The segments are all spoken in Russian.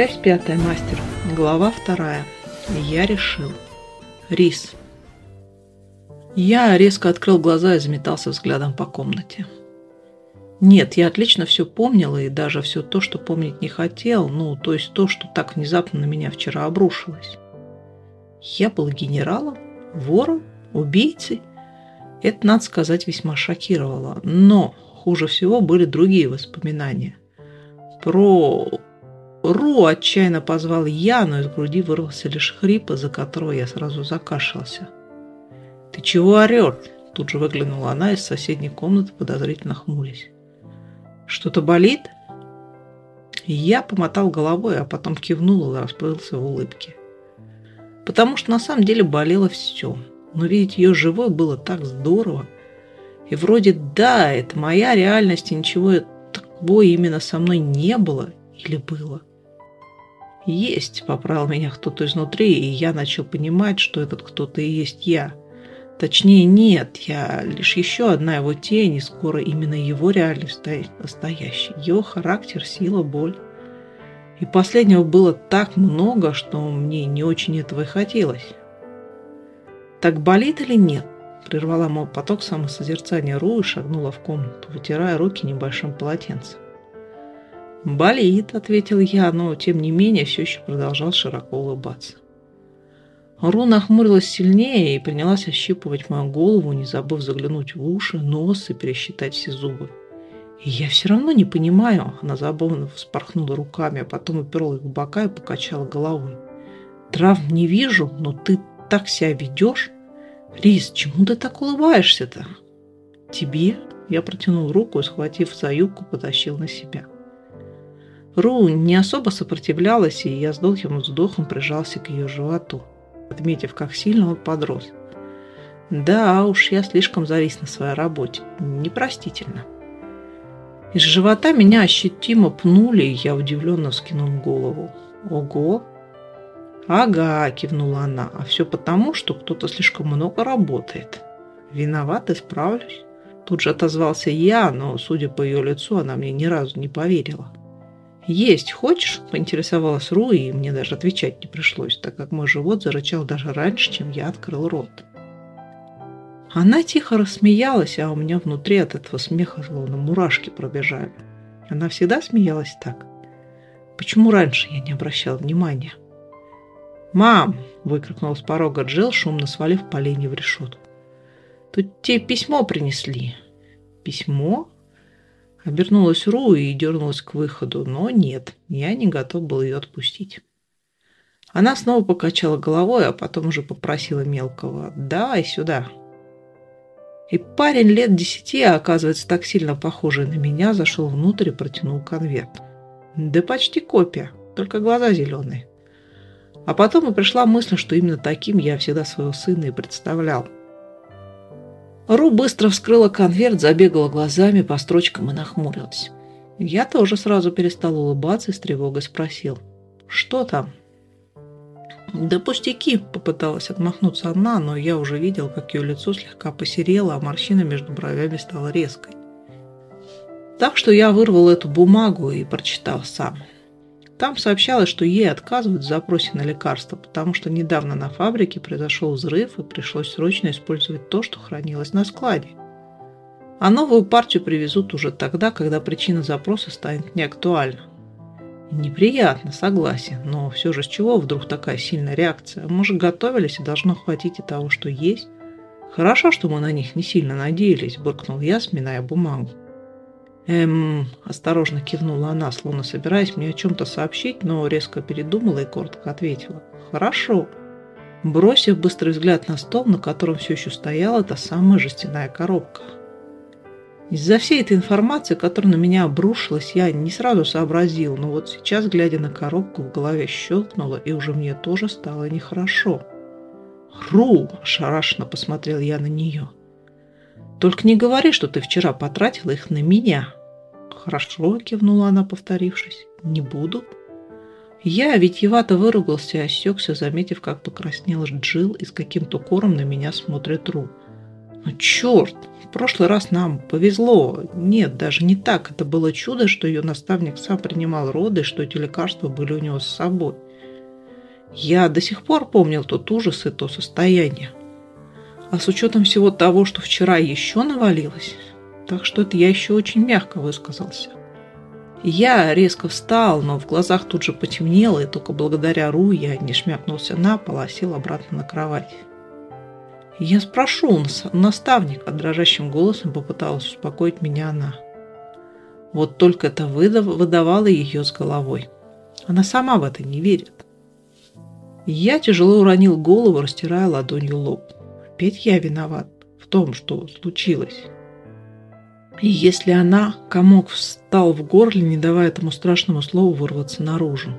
Часть пятая, мастер. Глава вторая. Я решил. Рис. Я резко открыл глаза и заметался взглядом по комнате. Нет, я отлично все помнил, и даже все то, что помнить не хотел, ну, то есть то, что так внезапно на меня вчера обрушилось. Я был генералом, вором, убийцей. Это, надо сказать, весьма шокировало. Но хуже всего были другие воспоминания. Про Ру отчаянно позвал я, но из груди вырвался лишь хрип, из-за которого я сразу закашлялся. «Ты чего орешь?» Тут же выглянула она из соседней комнаты, подозрительно хмурясь. «Что-то болит?» Я помотал головой, а потом кивнул и расплылся в улыбке. Потому что на самом деле болело все. Но видеть ее живой было так здорово. И вроде да, это моя реальность, и ничего такого именно со мной не было или было. «Есть», — поправил меня кто-то изнутри, и я начал понимать, что этот кто-то и есть я. Точнее, нет, я лишь еще одна его тень, и скоро именно его реальность станет. Его характер, сила, боль. И последнего было так много, что мне не очень этого и хотелось. «Так болит или нет?» Прервала мой поток самосозерцания Ру и шагнула в комнату, вытирая руки небольшим полотенцем. «Болит», — ответил я, но тем не менее все еще продолжал широко улыбаться. Ру нахмурилась сильнее и принялась ощипывать мою голову, не забыв заглянуть в уши, нос и пересчитать все зубы. И я все равно не понимаю. Она забавно вспорхнула руками, а потом уперла их в бока и покачала головой. Травм не вижу, но ты так себя ведешь. Рис, чему ты так улыбаешься-то? Тебе? Я протянул руку и, схватив за юбку, потащил на себя. Ру не особо сопротивлялась, и я с долгим вздохом прижался к ее животу, отметив, как сильно он подрос. Да уж, я слишком завис на своей работе. Непростительно. Из живота меня ощутимо пнули, и я удивленно вскинул голову. Ого! Ага, кивнула она, а все потому, что кто-то слишком много работает. Виноват, исправлюсь. Тут же отозвался я, но, судя по ее лицу, она мне ни разу не поверила. «Есть хочешь?» – поинтересовалась Ру, и мне даже отвечать не пришлось, так как мой живот зарычал даже раньше, чем я открыл рот. Она тихо рассмеялась, а у меня внутри от этого смеха словно мурашки пробежали. Она всегда смеялась так. Почему раньше я не обращал внимания? «Мам!» – выкрикнул с порога Джилл, шумно свалив поленье в решетку. «Тут тебе письмо принесли». «Письмо?» Обернулась Ру и дернулась к выходу, но нет, я не готов был ее отпустить. Она снова покачала головой, а потом уже попросила мелкого «давай сюда». И парень лет десяти, а оказывается так сильно похожий на меня, зашел внутрь и протянул конверт. Да почти копия, только глаза зеленые. А потом и пришла мысль, что именно таким я всегда своего сына и представлял – Ру быстро вскрыла конверт, забегала глазами по строчкам и нахмурилась. Я тоже сразу перестал улыбаться и с тревогой спросил. «Что там?» «Да пустяки!» – попыталась отмахнуться она, но я уже видел, как ее лицо слегка посерело, а морщина между бровями стала резкой. Так что я вырвал эту бумагу и прочитал сам. Там сообщалось, что ей отказывают в запросе на лекарство, потому что недавно на фабрике произошел взрыв и пришлось срочно использовать то, что хранилось на складе. А новую партию привезут уже тогда, когда причина запроса станет неактуальна. Неприятно, согласен, но все же с чего вдруг такая сильная реакция? Мы же готовились и должно хватить и того, что есть. Хорошо, что мы на них не сильно надеялись, буркнул я, сминая бумагу. «Эм...» – осторожно кивнула она, словно собираясь мне о чем-то сообщить, но резко передумала и коротко ответила. «Хорошо». Бросив быстрый взгляд на стол, на котором все еще стояла та самая жестяная коробка. Из-за всей этой информации, которая на меня обрушилась, я не сразу сообразил, но вот сейчас, глядя на коробку, в голове щелкнуло, и уже мне тоже стало нехорошо. «Ру!» – ошарашенно посмотрел я на нее. «Только не говори, что ты вчера потратила их на меня!» «Хорошо», – кивнула она, повторившись. «Не буду». Я витьевато выругался и осекся, заметив, как покраснел Джил и с каким-то укором на меня смотрит Ру. Ну, черт, в прошлый раз нам повезло. Нет, даже не так. Это было чудо, что ее наставник сам принимал роды, что эти лекарства были у него с собой. Я до сих пор помнил тот ужас и то состояние. А с учетом всего того, что вчера еще навалилось, так что это я еще очень мягко высказался. Я резко встал, но в глазах тут же потемнело, и только благодаря Ру я не шмякнулся на пол, а сел обратно на кровать. «Я спрошу у наставника», – дрожащим голосом попыталась успокоить меня она. Вот только это выдав, выдавало ее с головой. Она сама в это не верит. Я тяжело уронил голову, растирая ладонью лоб. Опять я виноват в том, что случилось. И если она, комок встал в горле, не давая этому страшному слову вырваться наружу.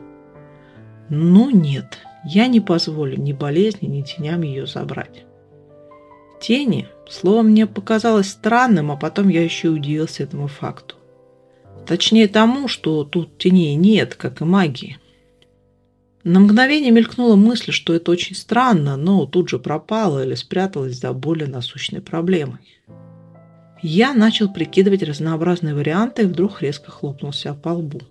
Ну нет, я не позволю ни болезни, ни теням ее забрать. Тени, слово мне показалось странным, а потом я еще удивился этому факту. Точнее тому, что тут теней нет, как и магии. На мгновение мелькнула мысль, что это очень странно, но тут же пропала или спряталась за более насущной проблемой. Я начал прикидывать разнообразные варианты и вдруг резко хлопнулся по лбу.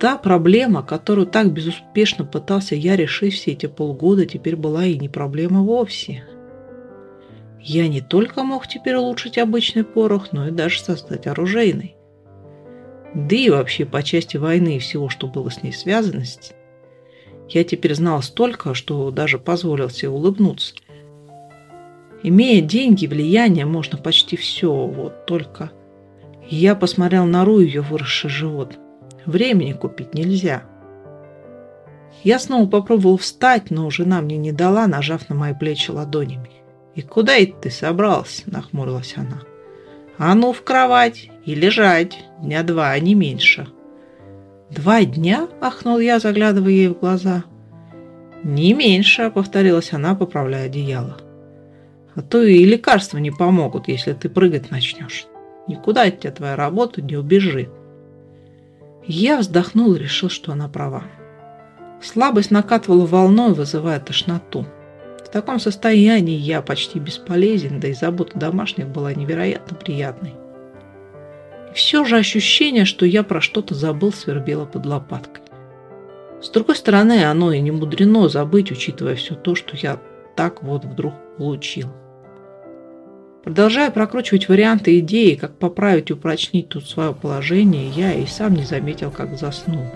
Та проблема, которую так безуспешно пытался я решить все эти полгода, теперь была и не проблема вовсе. Я не только мог теперь улучшить обычный порох, но и даже создать оружейный. Да и вообще по части войны и всего, что было с ней связано, я теперь знал столько, что даже позволил себе улыбнуться. Имея деньги, влияние, можно почти все, вот только... Я посмотрел на Ру ее выросший живот. Времени купить нельзя. Я снова попробовал встать, но жена мне не дала, нажав на мои плечи ладонями. «И куда это ты собрался?» – нахмурилась она. «А ну в кровать и лежать, дня два, а не меньше». «Два дня?» – ахнул я, заглядывая ей в глаза. «Не меньше», – повторилась она, поправляя одеяло. «А то и лекарства не помогут, если ты прыгать начнешь. Никуда от тебя твоя работа не убежит». Я вздохнул и решил, что она права. Слабость накатывала волной, вызывая тошноту. В таком состоянии я почти бесполезен, да и забота домашних была невероятно приятной. Все же ощущение, что я про что-то забыл, свербело под лопаткой. С другой стороны, оно и не мудрено забыть, учитывая все то, что я так вот вдруг получил. Продолжая прокручивать варианты идеи, как поправить и упрочнить тут свое положение, я и сам не заметил, как заснул.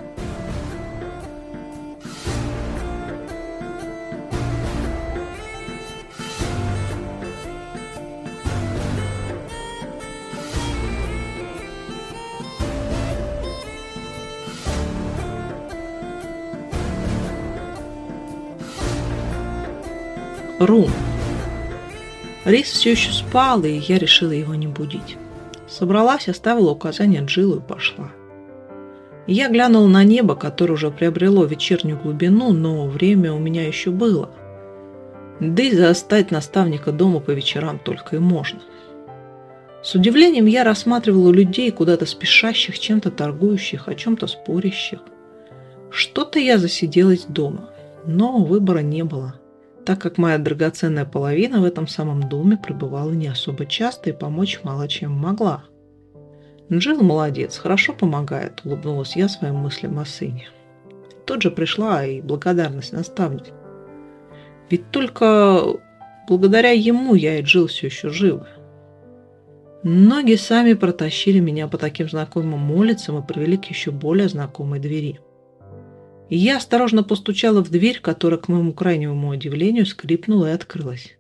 Рум. Рис все еще спал, и я решила его не будить. Собралась, оставила указание Джилу и пошла. Я глянула на небо, которое уже приобрело вечернюю глубину, но время у меня еще было. Да и застать наставника дома по вечерам только и можно. С удивлением я рассматривала людей, куда-то спешащих, чем-то торгующих, о чем-то спорящих. Что-то я засиделась дома, но выбора не было так как моя драгоценная половина в этом самом доме пребывала не особо часто и помочь мало чем могла. Джилл молодец, хорошо помогает, улыбнулась я своим мыслям о сыне. Тут же пришла и благодарность наставнику. Ведь только благодаря ему я и Джилл все еще живы. Ноги сами протащили меня по таким знакомым улицам и привели к еще более знакомой двери – и я осторожно постучала в дверь, которая, к моему крайнему удивлению, скрипнула и открылась.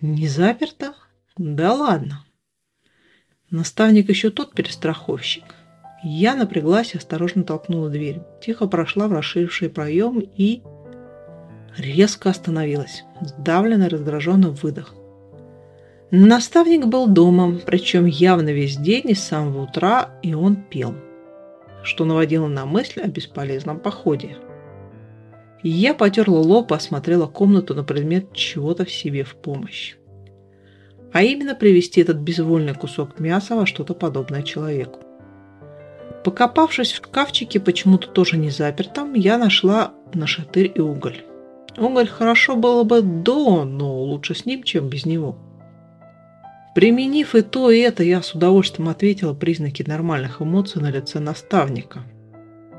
«Не заперта? Да ладно!» Наставник еще тот перестраховщик. Я напряглась и осторожно толкнула дверь. Тихо прошла в расширивший проем и... резко остановилась. Сдавленно, раздраженно выдох. Наставник был дома, причем явно весь день и с самого утра, и он пел что наводило на мысль о бесполезном походе. Я потерла лоб и осмотрела комнату на предмет чего-то в себе в помощь. А именно привести этот безвольный кусок мяса во что-то подобное человеку. Покопавшись в шкафчике, почему-то тоже не запертом, я нашла нашатырь и уголь. Говорит, хорошо было бы до, но лучше с ним, чем без него. Применив и то, и это, я с удовольствием ответила признаки нормальных эмоций на лице наставника.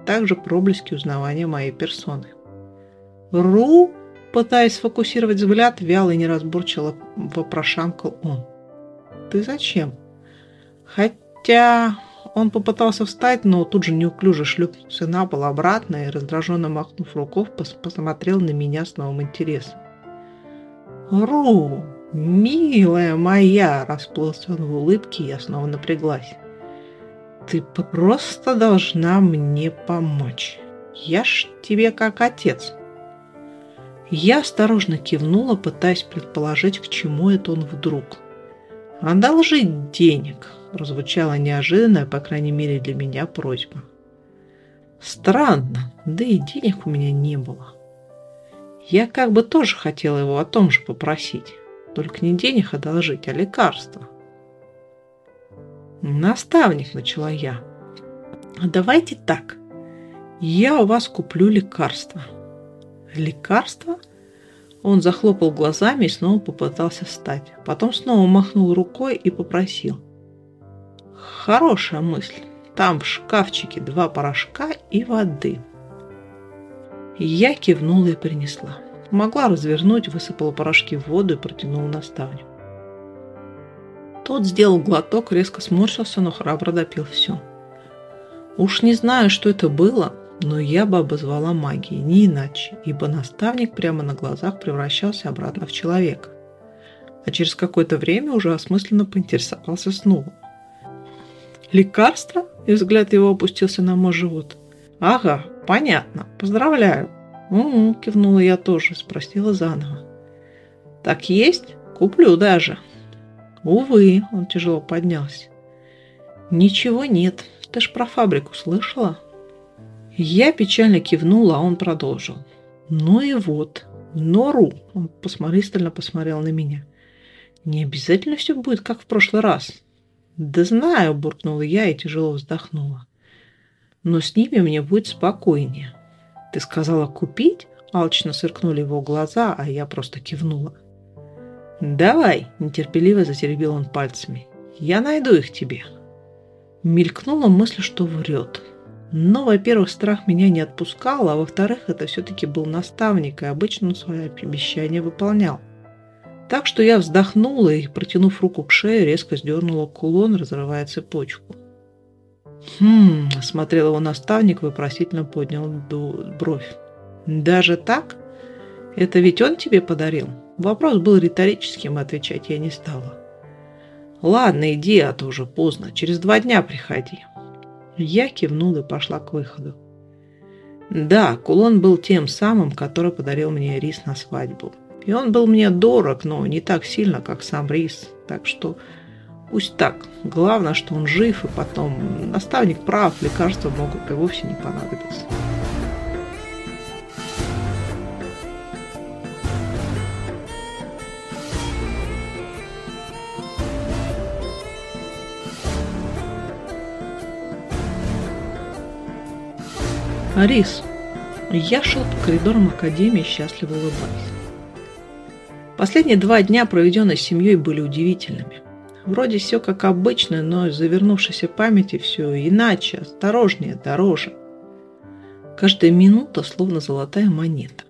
Также проблески узнавания моей персоны. «Ру?» – пытаясь сфокусировать взгляд, вяло и неразборчиво вопрошамкал он. «Ты зачем?» Хотя он попытался встать, но тут же неуклюже шлепнулся на пол обратно и, раздраженно махнув руков, посмотрел на меня с новым интересом. «Ру!» «Милая моя!» – расплылся он в улыбке, и я снова напряглась. «Ты просто должна мне помочь. Я ж тебе как отец». Я осторожно кивнула, пытаясь предположить, к чему это он вдруг. «Одолжить денег!» – прозвучала неожиданная, по крайней мере для меня, просьба. Странно, да и денег у меня не было. Я как бы тоже хотела его о том же попросить. Только не денег одолжить, а лекарства. Наставник, начала я. А давайте так. Я у вас куплю лекарства. Лекарства? Он захлопал глазами и снова попытался встать. Потом снова махнул рукой и попросил. Хорошая мысль. Там в шкафчике два порошка и воды. Я кивнула и принесла. Могла развернуть, высыпала порошки в воду и протянула наставнику. Тот сделал глоток, резко сморщился, но храбро допил все. Уж не знаю, что это было, но я бы обозвала магией, не иначе, ибо наставник прямо на глазах превращался обратно в человека. А через какое-то время уже осмысленно поинтересовался снова. «Лекарство?» И взгляд его опустился на мой живот. «Ага, понятно. Поздравляю. «Угу», – кивнула я тоже, спросила заново. «Так есть? Куплю даже». «Увы», – он тяжело поднялся. «Ничего нет. Ты ж про фабрику слышала?» Я печально кивнула, а он продолжил. «Ну и вот, нору!» Он посмотрительно посмотрел на меня. «Не обязательно все будет, как в прошлый раз». «Да знаю», – буркнула я и тяжело вздохнула. «Но с ними мне будет спокойнее». «Ты сказала купить?» Алчно сверкнули его глаза, а я просто кивнула. «Давай!» – нетерпеливо затеребил он пальцами. «Я найду их тебе!» Мелькнула мысль, что врет. Но, во-первых, страх меня не отпускал, а во-вторых, это все-таки был наставник, и обычно он свои обещания выполнял. Так что я вздохнула и, протянув руку к шее, резко сдернула кулон, разрывая цепочку. «Хм...» – смотрел его наставник, вопросительно поднял бровь. «Даже так? Это ведь он тебе подарил?» Вопрос был риторическим, отвечать я не стала. «Ладно, иди, а то уже поздно. Через два дня приходи». Я кивнула и пошла к выходу. Да, кулон был тем самым, который подарил мне рис на свадьбу. И он был мне дорог, но не так сильно, как сам рис. Так что Пусть так. Главное, что он жив, и потом наставник прав, лекарства могут и вовсе не понадобиться. Арис. Я шел по коридорам Академии, счастливо улыбаясь. Последние два дня, проведенные с семьей, были удивительными. Вроде все как обычно, но из завернувшейся памяти все иначе, осторожнее, дороже. Каждая минута словно золотая монета.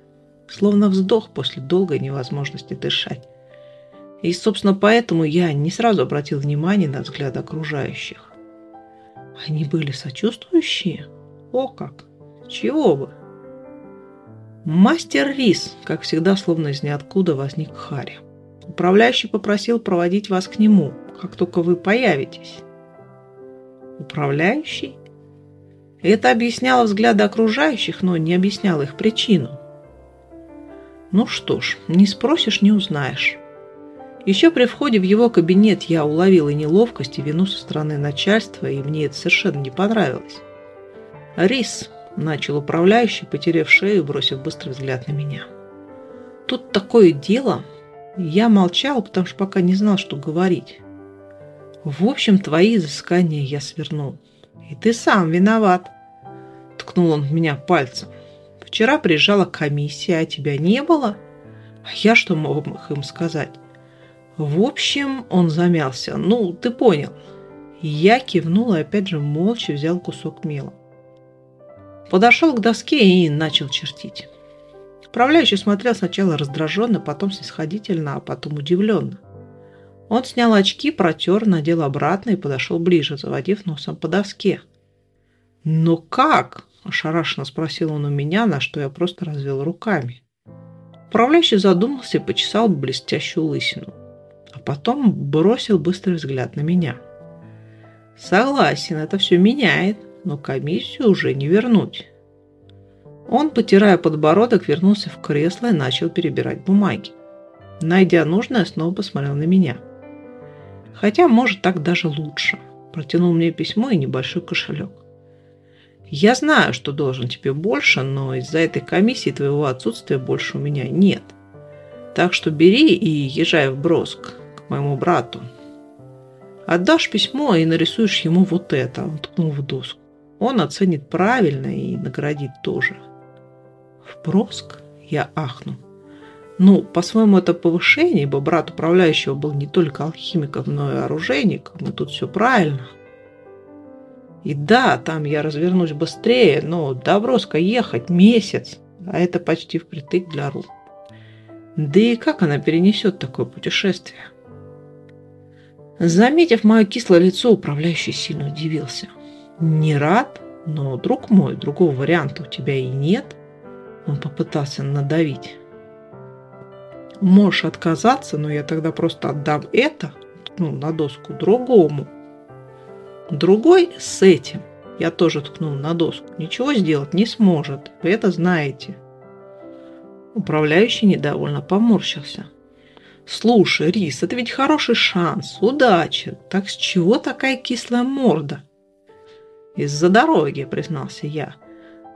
Словно вздох после долгой невозможности дышать. И, собственно, поэтому я не сразу обратил внимание на взгляд окружающих. Они были сочувствующие? О как! Чего бы? Мастер Рис, как всегда, словно из ниоткуда возник Харри. Управляющий попросил проводить вас к нему, как только вы появитесь. Управляющий? Это объясняло взгляды окружающих, но не объясняло их причину. Ну что ж, не спросишь, не узнаешь. Еще при входе в его кабинет я уловила неловкость и вину со стороны начальства, и мне это совершенно не понравилось. «Рис», – начал управляющий, потеряв шею, бросив быстрый взгляд на меня. «Тут такое дело», я молчал, потому что пока не знал, что говорить. В общем, твои изыскания я свернул. И ты сам виноват. Ткнул он в меня пальцем. Вчера приезжала комиссия, а тебя не было. А я что мог им сказать? В общем, он замялся. Ну, ты понял. Я кивнул и опять же молча взял кусок мела. Подошел к доске и начал чертить. Управляющий смотрел сначала раздраженно, потом снисходительно, а потом удивленно. Он снял очки, протер, надел обратно и подошел ближе, заводив носом по доске. «Но как?» – ошарашенно спросил он у меня, на что я просто развел руками. Управляющий задумался и почесал блестящую лысину, а потом бросил быстрый взгляд на меня. «Согласен, это все меняет, но комиссию уже не вернуть». Он, потирая подбородок, вернулся в кресло и начал перебирать бумаги. Найдя нужное, снова посмотрел на меня. Хотя, может, так даже лучше. Протянул мне письмо и небольшой кошелек. Я знаю, что должен тебе больше, но из-за этой комиссии твоего отсутствия больше у меня нет. Так что бери и езжай в Броск к моему брату. Отдашь письмо и нарисуешь ему вот это, он ткнул в доску. Он оценит правильно и наградит тоже. В Броск я ахнул. Ну, по-своему, это повышение, ибо брат управляющего был не только алхимиком, но и оружейником, и тут все правильно. И да, там я развернусь быстрее, но до Броска ехать месяц, а это почти впритык для Ру. Да и как она перенесет такое путешествие? Заметив мое кислое лицо, управляющий сильно удивился. Не рад, но, друг мой, другого варианта у тебя и нет. Он попытался надавить. Можешь отказаться, но я тогда просто отдам это, ну, на доску другому. Другой с этим, я тоже ткнул на доску, ничего сделать не сможет. Вы это знаете. Управляющий недовольно поморщился. Слушай, Рис, это ведь хороший шанс, удача. Так с чего такая кислая морда? Из-за дороги, признался я.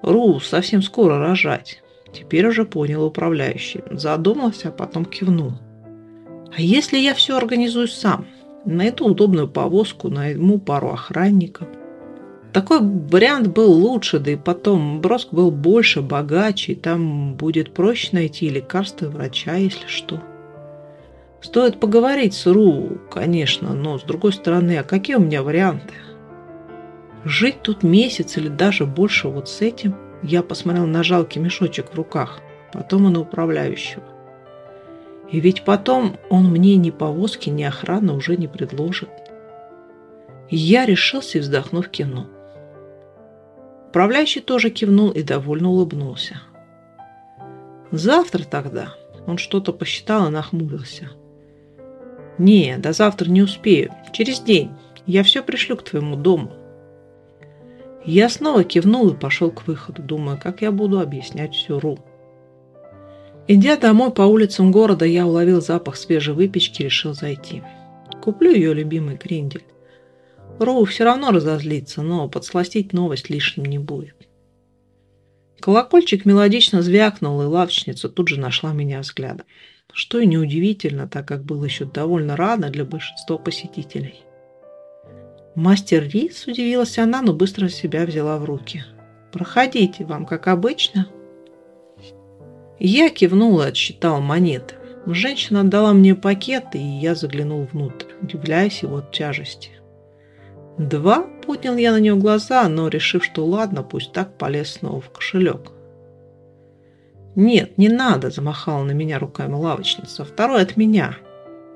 Ру совсем скоро рожать. Теперь уже понял управляющий. Задумался, а потом кивнул. А если я все организую сам? Найду удобную повозку, найму пару охранников. Такой вариант был лучше, да и потом Броск был больше, богаче, и там будет проще найти лекарства и врача, если что. Стоит поговорить с Ру, конечно, но с другой стороны, а какие у меня варианты? Жить тут месяц или даже больше вот с этим – я посмотрел на жалкий мешочек в руках, потом и на управляющего. И ведь потом он мне ни повозки, ни охраны уже не предложит. И я решился вздохнув кивнул. Управляющий тоже кивнул и довольно улыбнулся. Завтра тогда он что-то посчитал и нахмурился. «Не, до завтра не успею. Через день. Я все пришлю к твоему дому. Я снова кивнул и пошел к выходу, думая, как я буду объяснять всю Ру. Идя домой по улицам города, я уловил запах свежей выпечки и решил зайти. Куплю ее любимый крендель. Роу все равно разозлится, но подсластить новость лишним не будет. Колокольчик мелодично звякнул, и лавочница тут же нашла меня взглядом. Что и неудивительно, так как было еще довольно рано для большинства посетителей. «Мастер Рис?» – удивилась она, но быстро себя взяла в руки. «Проходите, вам как обычно?» Я кивнула отсчитал монеты. Женщина отдала мне пакет, и я заглянул внутрь, удивляясь его тяжести. «Два?» – поднял я на нее глаза, но, решив, что ладно, пусть так, полез снова в кошелек. «Нет, не надо!» – замахала на меня руками лавочница. «Второй от меня!»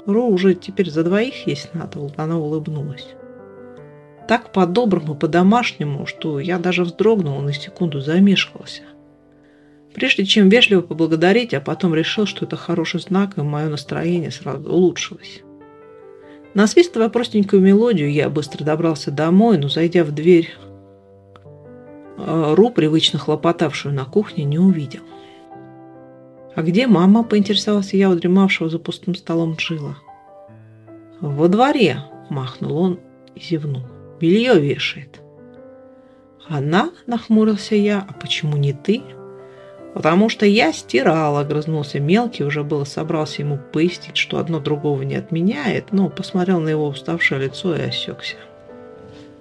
«Ру уже теперь за двоих есть надо!» – она улыбнулась. Так по-доброму, по-домашнему, что я даже вздрогнул и на секунду замешкался. Прежде чем вежливо поблагодарить, а потом решил, что это хороший знак, и мое настроение сразу улучшилось. Насвистывая простенькую мелодию, я быстро добрался домой, но, зайдя в дверь, э, Ру, привычно хлопотавшую на кухне, не увидел. «А где мама?» – поинтересовался я, удремавшего за пустым столом Джила. «Во дворе!» – махнул он и зевнул белье вешает. Она, нахмурился я, а почему не ты? Потому что я стирала, огрызнулся мелкий, уже было собрался ему пояснить, что одно другого не отменяет, но посмотрел на его уставшее лицо и осекся.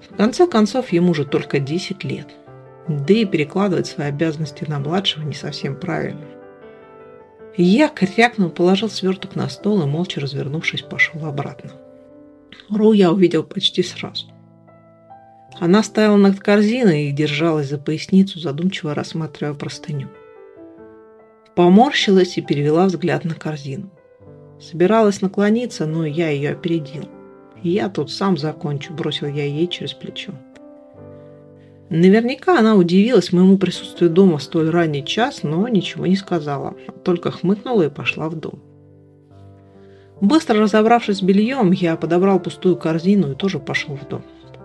В конце концов, ему же только 10 лет. Да и перекладывать свои обязанности на младшего не совсем правильно. Я крякнул, положил сверток на стол и, молча развернувшись, пошел обратно. Ру я увидел почти сразу. Она стояла над корзиной и держалась за поясницу, задумчиво рассматривая простыню. Поморщилась и перевела взгляд на корзину. Собиралась наклониться, но я ее опередил. «Я тут сам закончу», – бросил я ей через плечо. Наверняка она удивилась моему присутствию дома в столь ранний час, но ничего не сказала, только хмыкнула и пошла в дом. Быстро разобравшись с бельем, я подобрал пустую корзину и тоже пошел в дом,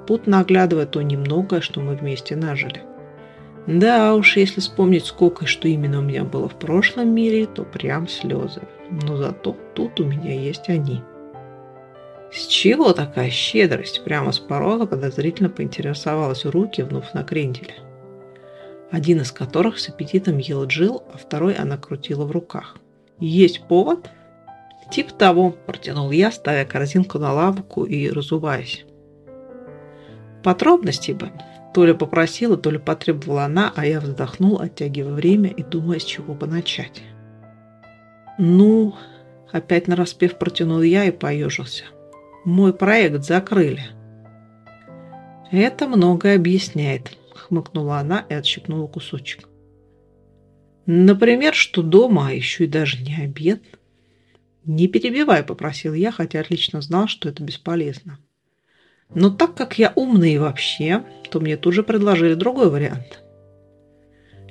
попутно оглядывая то немногое, что мы вместе нажили. Да уж, если вспомнить, сколько и что именно у меня было в прошлом мире, то прям слезы. Но зато тут у меня есть они. С чего такая щедрость? Прямо с порога подозрительно поинтересовалась у руки, внув на кренделе. Один из которых с аппетитом ел Джил, а второй она крутила в руках. «Есть повод?» «Тип того», – протянул я, ставя корзинку на лавку и разуваясь. Подробности бы. То ли попросила, то ли потребовала она, а я вздохнул, оттягивая время и думая, с чего бы начать. «Ну...» – опять нараспев протянул я и поежился – мой проект закрыли. Это многое объясняет, хмыкнула она и отщипнула кусочек. Например, что дома, а еще и даже не обед. Не перебивай, попросил я, хотя отлично знал, что это бесполезно. Но так как я умный вообще, то мне тут же предложили другой вариант.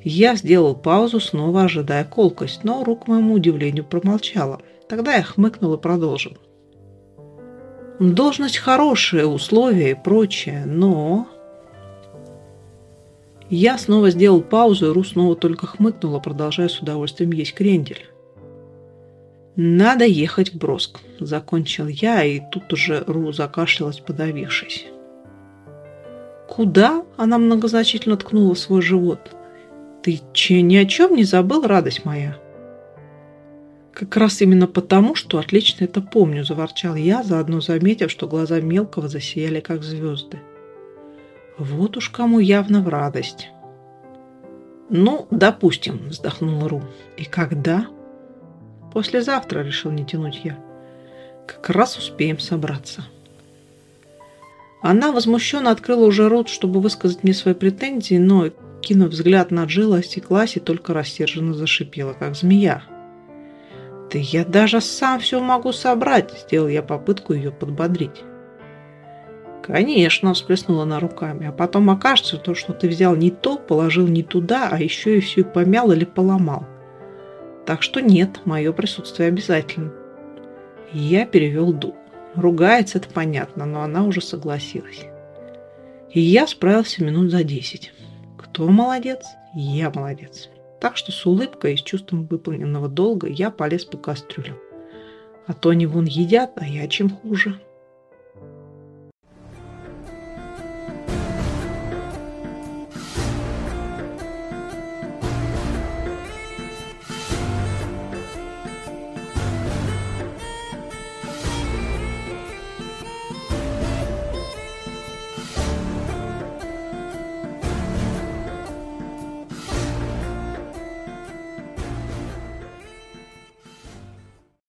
Я сделал паузу, снова ожидая колкость, но рук моему удивлению промолчала. Тогда я хмыкнул и продолжил. Должность хорошая, условия и прочее, но... Я снова сделал паузу, и Ру снова только хмыкнула, продолжая с удовольствием есть крендель. «Надо ехать в Броск», – закончил я, и тут уже Ру закашлялась, подавившись. «Куда?» – она многозначительно ткнула свой живот. «Ты че, ни о чем не забыл, радость моя?» «Как раз именно потому, что отлично это помню», – заворчал я, заодно заметив, что глаза мелкого засияли, как звезды. «Вот уж кому явно в радость». «Ну, допустим», – вздохнул Ру. «И когда?» «Послезавтра», – решил не тянуть я. «Как раз успеем собраться». Она возмущенно открыла уже рот, чтобы высказать мне свои претензии, но, кинув взгляд на Джилла, осеклась и только рассерженно зашипела, как змея. «Да я даже сам все могу собрать», – сделал я попытку ее подбодрить. «Конечно», – всплеснула она руками, «а потом окажется то, что ты взял не то, положил не туда, а еще и все помял или поломал. Так что нет, мое присутствие обязательно». я перевел дух. Ругается, это понятно, но она уже согласилась. И я справился минут за десять. Кто молодец? Я молодец. Так что с улыбкой и с чувством выполненного долга я полез по кастрюлям. А то они вон едят, а я чем хуже.